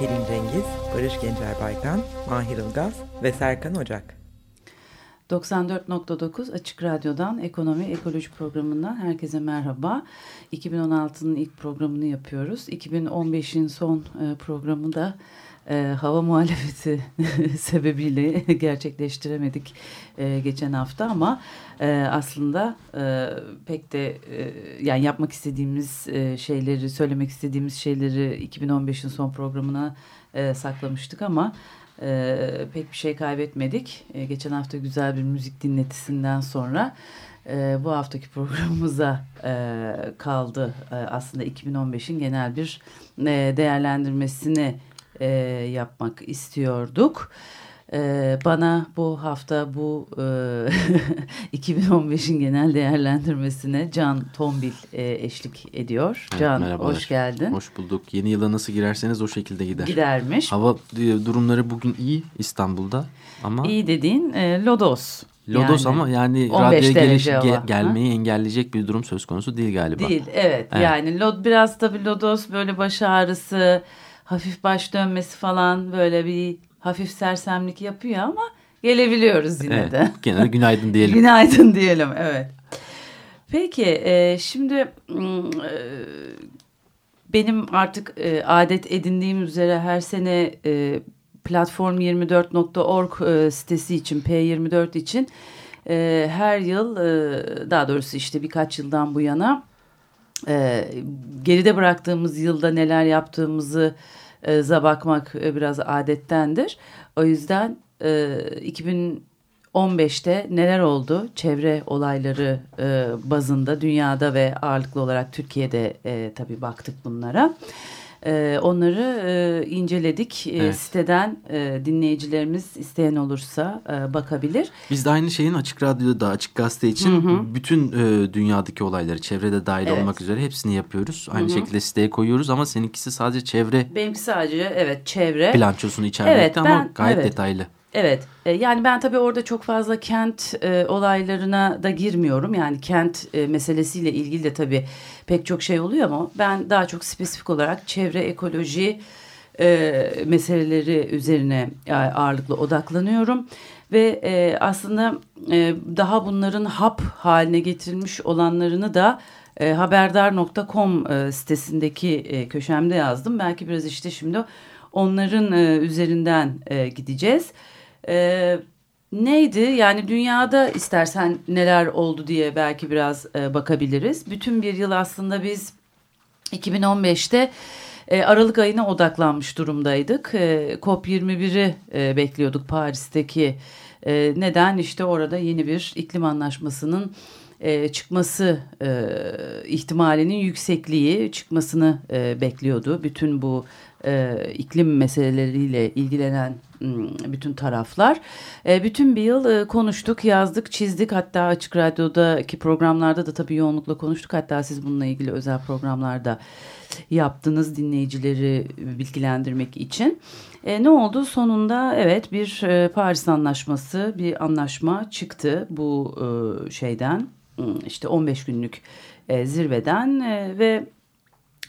Pelin Cengiz, Barış Gencer Baykan, Mahir Ilgaz ve Serkan Ocak. 94.9 Açık Radyo'dan Ekonomi Ekoloji Programı'ndan herkese merhaba. 2016'nın ilk programını yapıyoruz. 2015'in son e, programı da e, hava muhalefeti sebebiyle gerçekleştiremedik e, geçen hafta ama e, aslında e, pek de e, yani yapmak istediğimiz e, şeyleri söylemek istediğimiz şeyleri 2015'in son programına e, saklamıştık ama e, pek bir şey kaybetmedik. E, geçen hafta güzel bir müzik dinletisinden sonra e, bu haftaki programımıza e, kaldı. E, aslında 2015'in genel bir e, değerlendirmesini e, yapmak istiyorduk. E, bana bu hafta bu e, 2015'in genel değerlendirmesine Can Tombil e, eşlik ediyor. Evet, Can merhabalar. hoş geldin. Hoş bulduk. Yeni yıla nasıl girerseniz o şekilde gider. Gidermiş. Hava e, durumları bugün iyi İstanbul'da ama İyi dediğin e, Lodos. lodos Yani ama yani 15 radyoya geliş, ge- gelmeyi engelleyecek bir durum söz konusu değil galiba. Değil evet, Evet. yani lod biraz tabii lodos böyle baş ağrısı hafif baş dönmesi falan böyle bir hafif sersemlik yapıyor ama gelebiliyoruz yine Evet, de. Gene de günaydın diyelim. Günaydın diyelim evet. Peki e, şimdi e, benim artık e, adet edindiğim üzere her sene e, platform24.org e, sitesi için P24 için e, her yıl e, daha doğrusu işte birkaç yıldan bu yana e, geride bıraktığımız yılda neler yaptığımızı za bakmak e, biraz adettendir. O yüzden e, 2015'te neler oldu çevre olayları e, bazında dünyada ve ağırlıklı olarak Türkiye'de e, tabii baktık bunlara. E, onları e, inceledik. E, Evet. siteden e, dinleyicilerimiz isteyen olursa e, bakabilir. Biz de aynı şeyin Açık Radyo'da Açık Gazete için bütün e, dünyadaki olayları çevrede dahil Evet. olmak üzere hepsini yapıyoruz. Aynı şekilde siteye koyuyoruz ama seninkisi sadece çevre Benimki sadece evet çevre. bilançosunu içermekte Evet, ama ben- gayet evet. detaylı. Evet e, yani ben tabii orada çok fazla kent e, olaylarına da girmiyorum. Yani kent e, meselesiyle ilgili de tabii pek çok şey oluyor ama ben daha çok spesifik olarak çevre ekoloji e, meseleleri üzerine e, ağırlıklı odaklanıyorum. Ve e, aslında e, daha bunların hap haline getirilmiş olanlarını da e, haberdar.com e, sitesindeki e, köşemde yazdım. Belki biraz işte şimdi onların e, üzerinden e, gideceğiz. E, neydi yani dünyada istersen neler oldu diye belki biraz e, bakabiliriz. Bütün bir yıl aslında biz 2015'te e, Aralık ayına odaklanmış durumdaydık. E, COP21'i e, bekliyorduk Paris'teki. E, neden? İşte orada yeni bir iklim anlaşmasının e, çıkması e, ihtimalinin yüksekliği çıkmasını e, bekliyordu. Bütün bu e, iklim meseleleriyle ilgilenen bütün taraflar. E, bütün bir yıl e, konuştuk, yazdık, çizdik. Hatta Açık Radyo'daki programlarda da tabii yoğunlukla konuştuk. Hatta siz bununla ilgili özel programlarda yaptınız dinleyicileri bilgilendirmek için. E, ne oldu? Sonunda evet bir e, Paris Anlaşması, bir anlaşma çıktı bu e, şeyden. İşte 15 günlük e, zirveden e, ve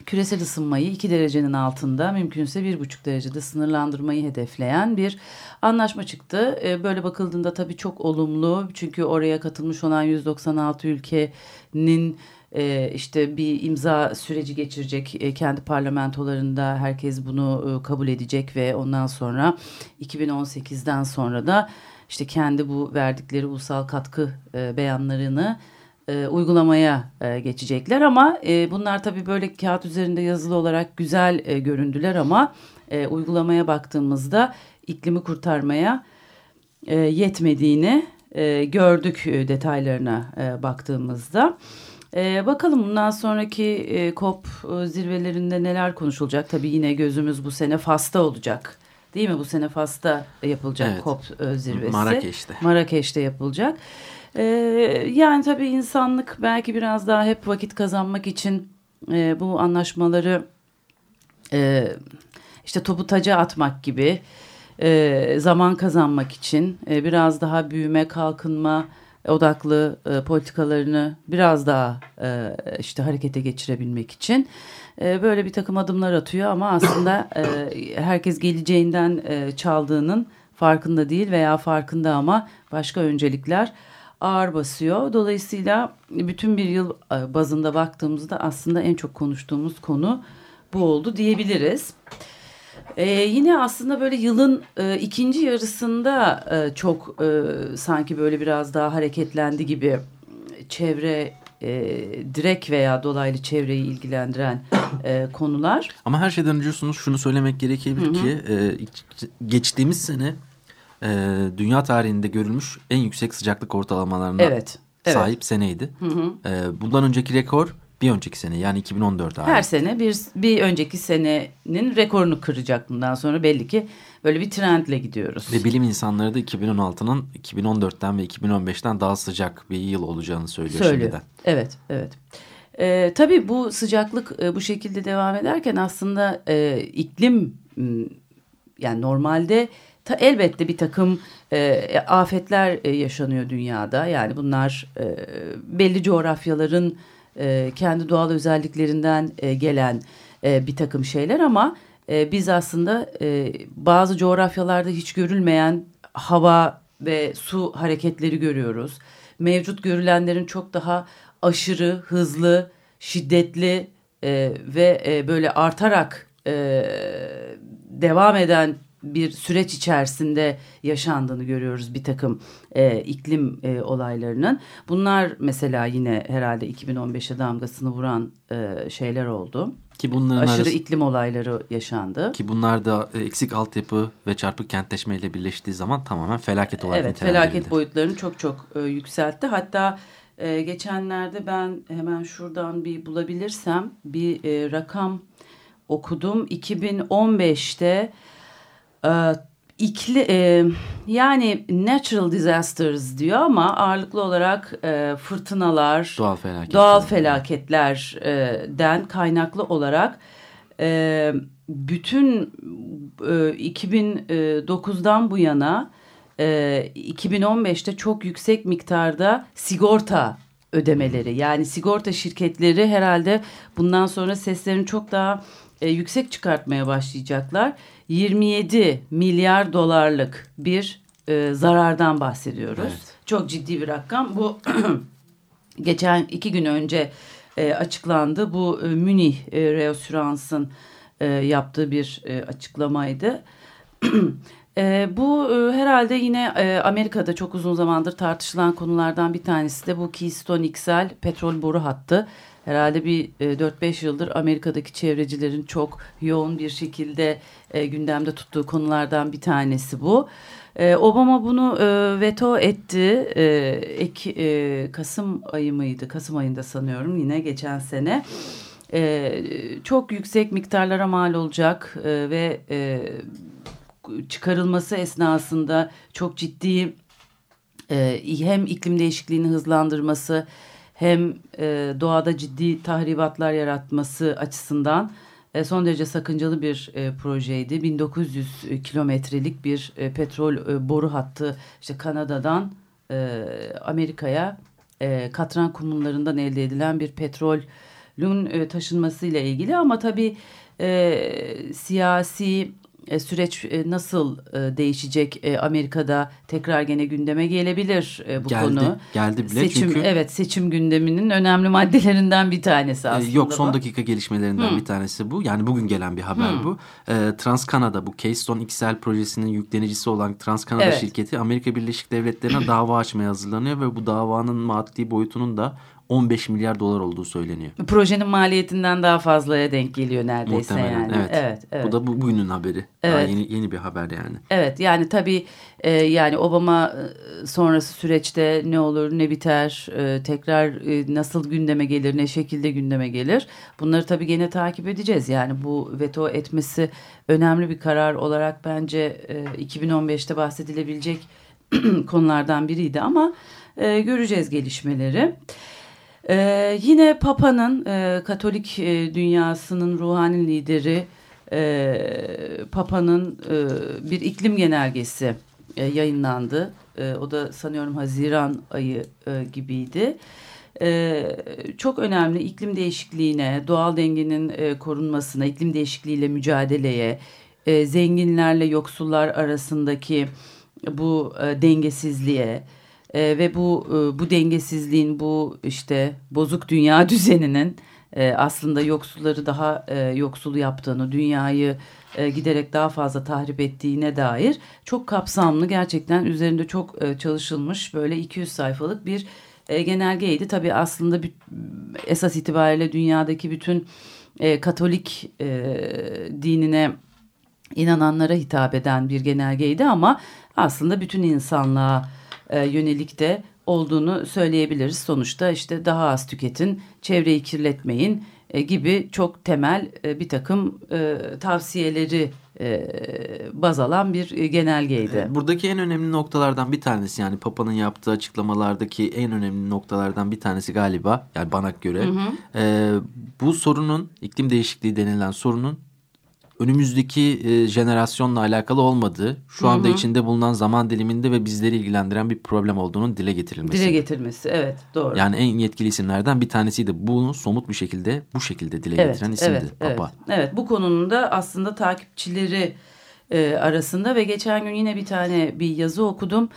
küresel ısınmayı 2 derecenin altında mümkünse 1,5 derecede sınırlandırmayı hedefleyen bir anlaşma çıktı. E, Böyle bakıldığında tabii çok olumlu çünkü oraya katılmış olan 196 ülkenin e, işte bir imza süreci geçirecek e, kendi parlamentolarında herkes bunu kabul edecek ve ondan sonra 2018'den sonra da işte kendi bu verdikleri ulusal katkı beyanlarını e, uygulamaya e, geçecekler ama e, bunlar tabii böyle kağıt üzerinde yazılı olarak güzel e, göründüler ama e, uygulamaya baktığımızda iklimi kurtarmaya e, yetmediğini e, gördük e, detaylarına e, baktığımızda. E, bakalım bundan sonraki e, COP e, zirvelerinde neler konuşulacak? Tabii yine gözümüz bu sene Fas'ta olacak. değil mi bu sene Fas'ta yapılacak Evet. COP e, zirvesi. Marrakeş'te. Marrakeş'te yapılacak. E, yani tabii insanlık belki biraz daha hep vakit kazanmak için e, bu anlaşmaları e, işte topu taca atmak gibi e, zaman kazanmak için e, biraz daha büyüme, kalkınma odaklı e, politikalarını biraz daha e, işte harekete geçirebilmek için e, böyle bir takım adımlar atıyor ama aslında e, herkes geleceğinden e, çaldığının farkında değil veya farkında ama başka öncelikler ağır basıyor. Dolayısıyla bütün bir yıl e, bazında baktığımızda aslında en çok konuştuğumuz konu bu oldu diyebiliriz. Ee, yine aslında böyle yılın e, ikinci yarısında e, çok e, sanki böyle biraz daha hareketlendi gibi çevre e, direkt veya dolaylı çevreyi ilgilendiren e, konular. Ama her şeyden önce şunu, söylemek gerekebilir ki e, geçtiğimiz sene e, dünya tarihinde görülmüş en yüksek sıcaklık ortalamalarına Evet. evet. sahip seneydi. E, bundan önceki rekor bir önceki sene yani 2014 ait. Her sene bir bir önceki senenin rekorunu kıracak bundan sonra belli ki böyle bir trendle gidiyoruz. Ve bilim insanları da 2016'nın 2014'ten ve 2015'ten daha sıcak bir yıl olacağını söylüyor, Söylüyor. şimdiden. Evet, evet. Ee, tabii bu sıcaklık e, bu şekilde devam ederken aslında e, iklim yani normalde ta, elbette bir takım e, afetler e, yaşanıyor dünyada. Yani bunlar e, belli coğrafyaların e, kendi doğal özelliklerinden e, gelen e, bir takım şeyler ama e, biz aslında e, bazı coğrafyalarda hiç görülmeyen hava ve su hareketleri görüyoruz. Mevcut görülenlerin çok daha aşırı, hızlı, şiddetli e, ve e, böyle artarak e, devam eden bir süreç içerisinde yaşandığını görüyoruz bir takım e, iklim e, olaylarının. Bunlar mesela yine herhalde 2015'e damgasını vuran e, şeyler oldu. Ki bunların Aşırı arası- iklim olayları yaşandı. Ki bunlar da e, eksik altyapı ve çarpık kentleşme ile birleştiği zaman tamamen felaket olarak Evet felaket boyutlarını çok çok e, yükseltti. Hatta e, geçenlerde ben hemen şuradan bir bulabilirsem bir e, rakam okudum. 2015'te e, ikli e, yani natural disasters diyor ama ağırlıklı olarak e, fırtınalar, Doğal felaket. doğal felaketlerden kaynaklı olarak e, bütün e, 2009'dan bu yana e, 2015'te çok yüksek miktarda sigorta ödemeleri yani sigorta şirketleri herhalde bundan sonra seslerini çok daha e, yüksek çıkartmaya başlayacaklar. 27 milyar dolarlık bir e, zarardan bahsediyoruz. Evet. Çok ciddi bir rakam. Bu geçen iki gün önce e, açıklandı. Bu e, Münih e, Reassurance'ın e, yaptığı bir e, açıklamaydı. E, bu e, herhalde yine e, Amerika'da çok uzun zamandır tartışılan konulardan bir tanesi de bu Keystone XL petrol boru hattı. Herhalde bir e, 4-5 yıldır Amerika'daki çevrecilerin çok yoğun bir şekilde e, gündemde tuttuğu konulardan bir tanesi bu. E, Obama bunu e, veto etti. E, ek, e, Kasım ayı mıydı? Kasım ayında sanıyorum yine geçen sene. E, çok yüksek miktarlara mal olacak e, ve e, çıkarılması esnasında çok ciddi e, hem iklim değişikliğini hızlandırması hem e, doğada ciddi tahribatlar yaratması açısından e, son derece sakıncalı bir e, projeydi. 1900 kilometrelik bir e, petrol e, boru hattı işte Kanada'dan e, Amerika'ya e, katran kumullarından elde edilen bir petrolün e, taşınmasıyla ilgili ama tabii e, siyasi e, süreç e, nasıl e, değişecek e, Amerika'da tekrar gene gündeme gelebilir e, bu Geldi, konu. geldi bile seçim çünkü evet seçim gündeminin önemli maddelerinden bir tanesi e, aslında. yok son bu. dakika gelişmelerinden bir tanesi bu. Yani bugün gelen bir haber bu. E, TransCanada bu Keystone XL projesinin yüklenicisi olan TransCanada Evet. şirketi Amerika Birleşik Devletleri'ne dava açmaya hazırlanıyor ve bu davanın maddi boyutunun da 15 milyar dolar olduğu söyleniyor. Projenin maliyetinden daha fazlaya denk geliyor neredeyse Muhtemelen yani. evet. evet, evet. Bu da bu, bugünün haberi. Daha Evet. yeni, yeni bir haber yani. Evet yani tabii e, yani Obama e, sonrası süreçte ne olur ne biter e, tekrar e, nasıl gündeme gelir ne şekilde gündeme gelir bunları tabii gene takip edeceğiz. Yani bu veto etmesi önemli bir karar olarak bence e, 2015'te bahsedilebilecek konulardan biriydi ama e, göreceğiz gelişmeleri. Ee, yine Papa'nın e, Katolik e, dünyasının ruhani lideri e, Papa'nın e, bir iklim genelgesi e, yayınlandı. E, o da sanıyorum Haziran ayı e, gibiydi. E, çok önemli iklim değişikliğine, doğal dengenin e, korunmasına, iklim değişikliğiyle mücadeleye, e, zenginlerle yoksullar arasındaki bu e, dengesizliğe e, ve bu e, bu dengesizliğin bu işte bozuk dünya düzeninin e, aslında yoksulları daha e, yoksul yaptığını, dünyayı e, giderek daha fazla tahrip ettiğine dair çok kapsamlı gerçekten üzerinde çok e, çalışılmış böyle 200 sayfalık bir e, genelgeydi. Tabii aslında bir, esas itibariyle dünyadaki bütün e, Katolik e, dinine inananlara hitap eden bir genelgeydi ama aslında bütün insanlığa e, yönelik de olduğunu söyleyebiliriz. Sonuçta işte daha az tüketin, çevreyi kirletmeyin e, gibi çok temel e, bir takım e, tavsiyeleri e, baz alan bir genelgeydi. Buradaki en önemli noktalardan bir tanesi yani Papa'nın yaptığı açıklamalardaki en önemli noktalardan bir tanesi galiba yani bana göre e, bu sorunun iklim değişikliği denilen sorunun önümüzdeki e, jenerasyonla alakalı olmadığı, şu anda içinde bulunan zaman diliminde ve bizleri ilgilendiren bir problem olduğunun dile getirilmesi. Dile getirmesi evet doğru. Yani en yetkili isimlerden bir tanesiydi. Bunu somut bir şekilde bu şekilde dile getiren isimdi evet, Papa. Evet, evet bu konunun da aslında takipçileri e, arasında ve geçen gün yine bir tane bir yazı okudum.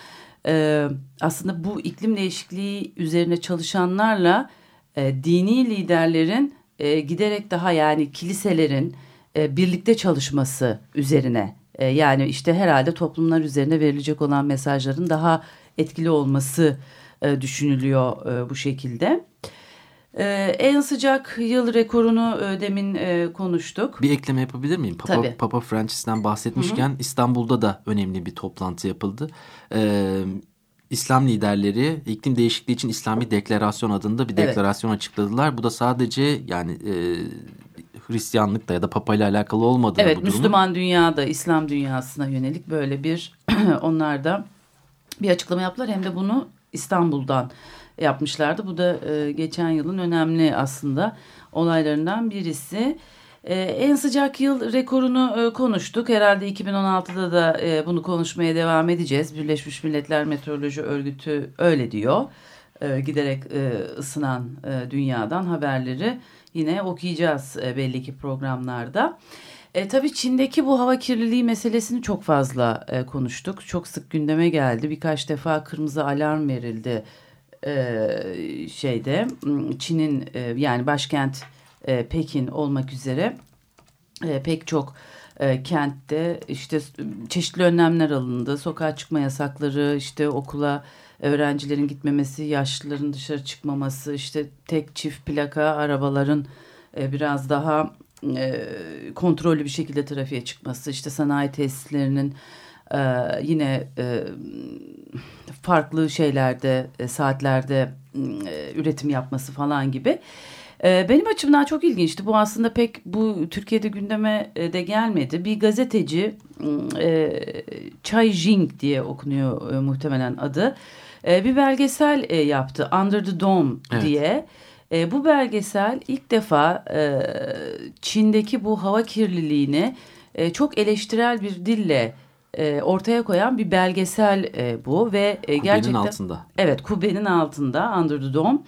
E, aslında bu iklim değişikliği üzerine çalışanlarla e, dini liderlerin e, giderek daha yani kiliselerin e, birlikte çalışması üzerine e, yani işte herhalde toplumlar üzerine verilecek olan mesajların daha etkili olması e, düşünülüyor e, bu şekilde. En sıcak yıl rekorunu e, demin e, konuştuk. Bir ekleme yapabilir miyim? Papa, Tabii. Papa Francis'ten bahsetmişken İstanbul'da da önemli bir toplantı yapıldı. Ee, İslam liderleri iklim değişikliği için İslami Deklarasyon adında bir Evet. deklarasyon açıkladılar. Bu da sadece yani e, Hristiyanlıkla ya da Papa ile alakalı olmadığı Evet bu durumun. Müslüman dünyada İslam dünyasına yönelik böyle bir onlar da bir açıklama yaptılar hem de bunu İstanbul'dan yapmışlardı. Bu da e, geçen yılın önemli aslında olaylarından birisi. E, en sıcak yıl rekorunu e, konuştuk. Herhalde 2016'da da e, bunu konuşmaya devam edeceğiz. Birleşmiş Milletler Meteoroloji Örgütü öyle diyor. E, giderek e, ısınan e, dünyadan haberleri yine okuyacağız e, belli ki programlarda. E, tabii Çin'deki bu hava kirliliği meselesini çok fazla e, konuştuk. Çok sık gündeme geldi. Birkaç defa kırmızı alarm verildi e, şeyde m, Çin'in e, yani başkent e, Pekin olmak üzere e, pek çok e, kentte işte çeşitli önlemler alındı. Sokağa çıkma yasakları, işte okula öğrencilerin gitmemesi, yaşlıların dışarı çıkmaması, işte tek çift plaka arabaların e, biraz daha e, kontrollü bir şekilde trafiğe çıkması, işte sanayi tesislerinin e, yine e, farklı şeylerde, e, saatlerde e, üretim yapması falan gibi. E, benim açımdan çok ilginçti. Bu aslında pek bu Türkiye'de gündeme e, de gelmedi. Bir gazeteci e, Chai Jing diye okunuyor e, muhtemelen adı. E, bir belgesel e, yaptı Under the Dome Evet. diye. E, bu belgesel ilk defa e, Çin'deki bu hava kirliliğini e, çok eleştirel bir dille e, ortaya koyan bir belgesel e, bu ve e, Kubbenin gerçekten altında. Evet kubbenin altında Under the Dome.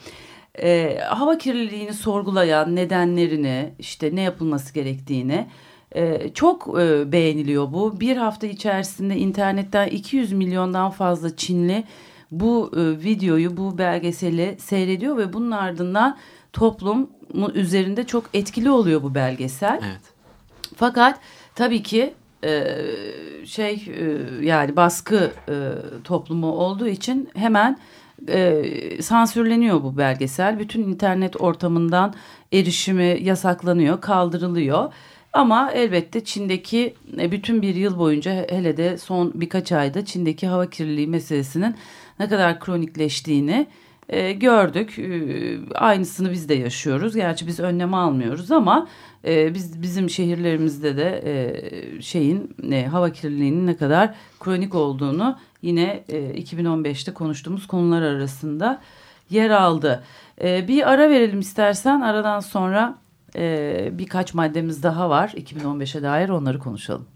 Ee, hava kirliliğini sorgulayan nedenlerini işte ne yapılması gerektiğini e, çok e, beğeniliyor bu. Bir hafta içerisinde internetten 200 milyondan fazla Çinli bu e, videoyu bu belgeseli seyrediyor ve bunun ardından toplumun üzerinde çok etkili oluyor bu belgesel. Evet. Fakat tabii ki e, şey e, yani baskı e, toplumu olduğu için hemen e, sansürleniyor bu belgesel. Bütün internet ortamından erişimi yasaklanıyor, kaldırılıyor. Ama elbette Çin'deki e, bütün bir yıl boyunca hele de son birkaç ayda Çin'deki hava kirliliği meselesinin ne kadar kronikleştiğini e, gördük. E, aynısını biz de yaşıyoruz. Gerçi biz önlem almıyoruz ama e, biz bizim şehirlerimizde de e, şeyin e, hava kirliliğinin ne kadar kronik olduğunu yine e, 2015'te konuştuğumuz konular arasında yer aldı. E, bir ara verelim istersen aradan sonra e, birkaç maddemiz daha var 2015'e dair onları konuşalım.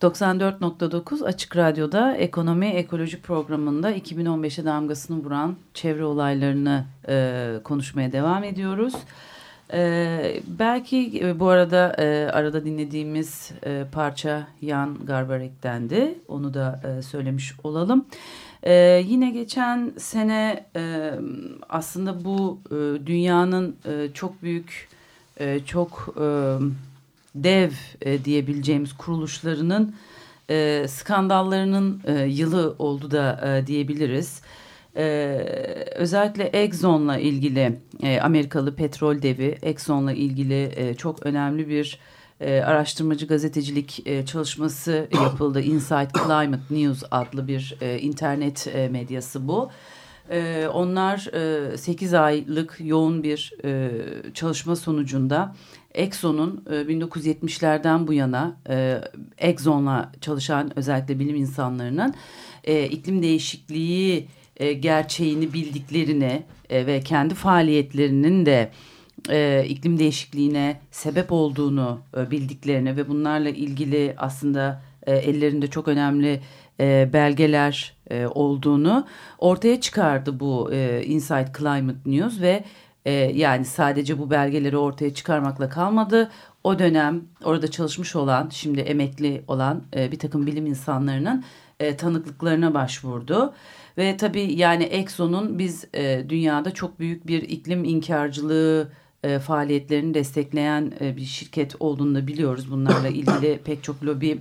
...94.9 Açık Radyo'da Ekonomi Ekoloji programında 2015'e damgasını vuran çevre olaylarını e, konuşmaya devam ediyoruz. E, belki e, bu arada e, arada dinlediğimiz e, parça Jan Garbarek'tendi. Onu da e, söylemiş olalım. E, yine geçen sene e, aslında bu e, dünyanın e, çok büyük, e, çok... E, dev e, diyebileceğimiz kuruluşlarının e, skandallarının e, yılı oldu da e, diyebiliriz. E, özellikle Exxon'la ilgili e, Amerikalı petrol devi Exxon'la ilgili e, çok önemli bir e, araştırmacı gazetecilik e, çalışması yapıldı. Inside Climate News adlı bir e, internet e, medyası bu. E, onlar e, 8 aylık yoğun bir e, çalışma sonucunda Exxon'un e, 1970'lerden bu yana e, Exxon'la çalışan özellikle bilim insanlarının e, iklim değişikliği e, gerçeğini bildiklerini e, ve kendi faaliyetlerinin de e, iklim değişikliğine sebep olduğunu e, bildiklerini ve bunlarla ilgili aslında e, ellerinde çok önemli e, belgeler e, olduğunu ortaya çıkardı bu e, Inside Climate News ve e, yani sadece bu belgeleri ortaya çıkarmakla kalmadı. O dönem orada çalışmış olan şimdi emekli olan e, bir takım bilim insanlarının e, tanıklıklarına başvurdu. Ve tabii yani Exxon'un biz e, dünyada çok büyük bir iklim inkarcılığı e, faaliyetlerini destekleyen e, bir şirket olduğunu da biliyoruz. Bunlarla ilgili pek çok lobi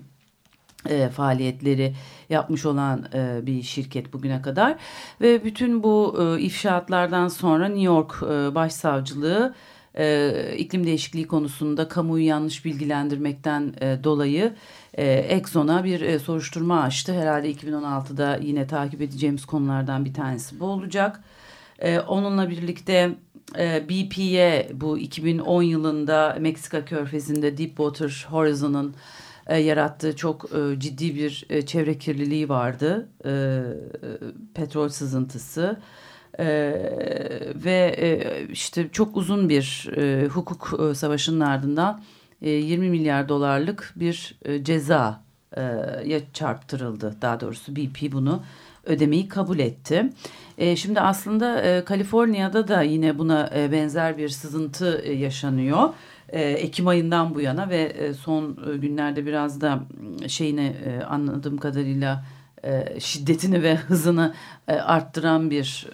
e, faaliyetleri yapmış olan e, bir şirket bugüne kadar ve bütün bu e, ifşaatlardan sonra New York e, Başsavcılığı e, iklim değişikliği konusunda kamuyu yanlış bilgilendirmekten e, dolayı e, Exxon'a bir e, soruşturma açtı. Herhalde 2016'da yine takip edeceğimiz konulardan bir tanesi bu olacak. E, onunla birlikte e, BP'ye bu 2010 yılında Meksika körfezinde Deepwater Horizon'ın e, yarattığı çok e, ciddi bir e, çevre kirliliği vardı. Petrol sızıntısı. Ve işte çok uzun bir hukuk savaşının ardından e, 20 milyar dolarlık bir ceza ya çarptırıldı. Daha doğrusu BP bunu ödemeyi kabul etti. Şimdi aslında Kaliforniya'da da yine buna benzer bir sızıntı yaşanıyor. E, Ekim ayından bu yana ve e, son e, günlerde biraz da şeyini e, anladığım kadarıyla şiddetini ve hızını arttıran bir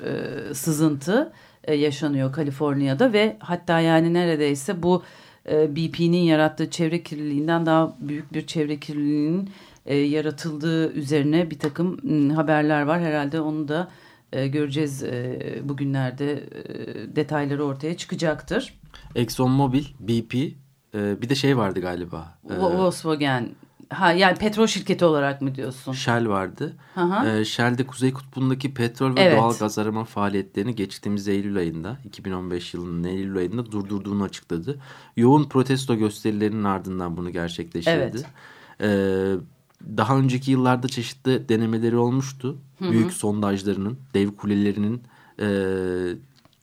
sızıntı yaşanıyor Kaliforniya'da ve hatta yani neredeyse bu BP'nin yarattığı çevre kirliliğinden daha büyük bir çevre kirliliğinin yaratıldığı üzerine bir takım haberler var. Herhalde onu da e, göreceğiz e, bugünlerde e, detayları ortaya çıkacaktır. ExxonMobil, BP e, bir de şey vardı galiba. E, Volkswagen Ha yani petrol şirketi olarak mı diyorsun? Shell vardı. Ee, Shell de Kuzey Kutbu'ndaki petrol ve evet. doğal gaz arama faaliyetlerini geçtiğimiz Eylül ayında 2015 yılının Eylül ayında durdurduğunu açıkladı. Yoğun protesto gösterilerinin ardından bunu gerçekleştirdi. Evet. Ee, daha önceki yıllarda çeşitli denemeleri olmuştu. Hı -hı. Büyük sondajlarının, dev kulelerinin e,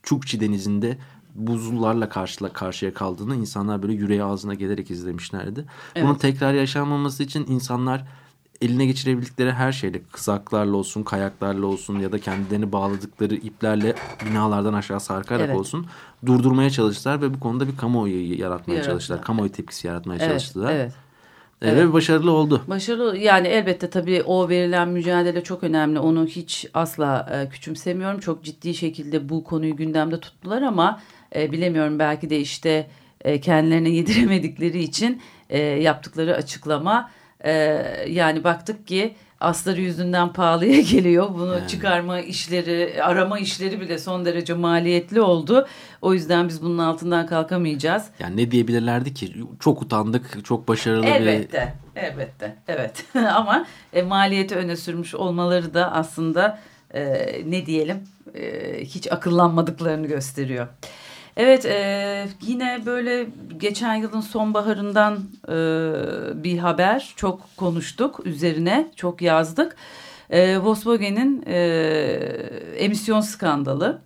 Çukçi Denizi'nde buzullarla karşıla karşıya kaldığını insanlar böyle yüreği ağzına gelerek izlemişlerdi. Evet. Bunun tekrar yaşanmaması için insanlar eline geçirebildikleri her şeyle kızaklarla olsun, kayaklarla olsun ya da kendilerini bağladıkları iplerle binalardan aşağı sarkarak evet. olsun durdurmaya çalıştılar ve bu konuda bir kamuoyu yaratmaya Yaratma. çalıştılar. Kamuoyu tepkisi yaratmaya evet, çalıştılar. Evet. Evet. Ve başarılı oldu. Başarılı yani elbette tabii o verilen mücadele çok önemli. Onu hiç asla e, küçümsemiyorum. Çok ciddi şekilde bu konuyu gündemde tuttular ama e, bilemiyorum belki de işte e, kendilerine yediremedikleri için e, yaptıkları açıklama e, yani baktık ki asları yüzünden pahalıya geliyor. Bunu yani. çıkarma işleri, arama işleri bile son derece maliyetli oldu. O yüzden biz bunun altından kalkamayacağız. Yani ne diyebilirlerdi ki? Çok utandık, çok başarılı elbette, bir... Elbette, evet. Ama e, maliyeti öne sürmüş olmaları da aslında e, ne diyelim e, hiç akıllanmadıklarını gösteriyor. Evet e, yine böyle geçen yılın sonbaharından e, bir haber çok konuştuk üzerine çok yazdık. E, Volkswagen'in e, emisyon skandalı.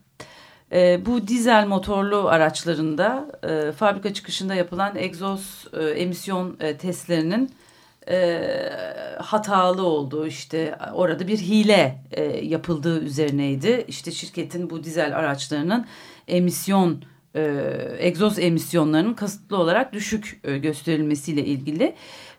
E, bu dizel motorlu araçlarında e, fabrika çıkışında yapılan egzoz e, emisyon e, testlerinin e, hatalı olduğu işte orada bir hile e, yapıldığı üzerineydi. İşte şirketin bu dizel araçlarının emisyon e, egzoz emisyonlarının kasıtlı olarak düşük e, gösterilmesiyle ilgili.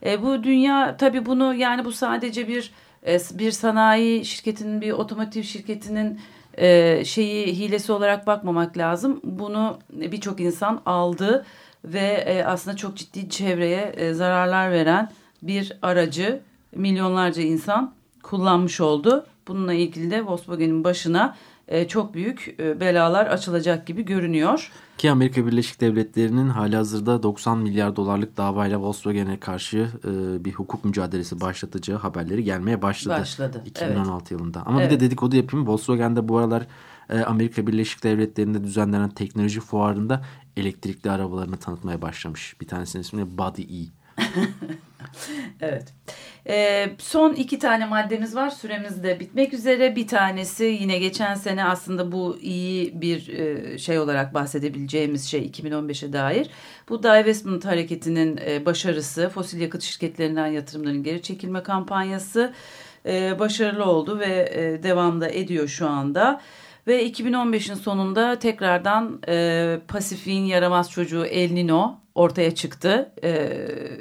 E, bu dünya tabii bunu yani bu sadece bir e, bir sanayi şirketinin bir otomotiv şirketinin e, şeyi hilesi olarak bakmamak lazım. Bunu birçok insan aldı ve e, aslında çok ciddi çevreye e, zararlar veren bir aracı milyonlarca insan kullanmış oldu. Bununla ilgili de Volkswagen'in başına e, çok büyük e, belalar açılacak gibi görünüyor. Ki Amerika Birleşik Devletleri'nin hali hazırda 90 milyar dolarlık davayla Volkswagen'e karşı e, bir hukuk mücadelesi başlatacağı haberleri gelmeye başladı. Başladı, 2016 evet. yılında. Ama evet. bir de dedikodu yapayım. Volkswagen'de bu aralar e, Amerika Birleşik Devletleri'nde düzenlenen teknoloji fuarında elektrikli arabalarını tanıtmaya başlamış. Bir tanesinin ismi Body E. evet. Ee, son iki tane maddemiz var. Süremiz de bitmek üzere. Bir tanesi yine geçen sene aslında bu iyi bir e, şey olarak bahsedebileceğimiz şey 2015'e dair. Bu divestment hareketinin e, başarısı, fosil yakıt şirketlerinden yatırımların geri çekilme kampanyası e, başarılı oldu ve e, devamda ediyor şu anda. Ve 2015'in sonunda tekrardan e, Pasifik'in yaramaz çocuğu El Nino ortaya çıktı. E,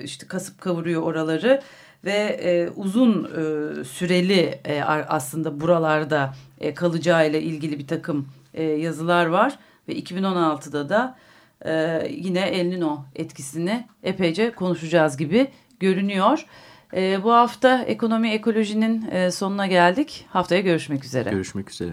işte kasıp kavuruyor oraları ve e, uzun e, süreli e, aslında buralarda e, kalacağıyla ilgili bir takım e, yazılar var. Ve 2016'da da e, yine El Nino etkisini epeyce konuşacağız gibi görünüyor. E, bu hafta ekonomi ekolojinin e, sonuna geldik. Haftaya görüşmek üzere. Görüşmek üzere.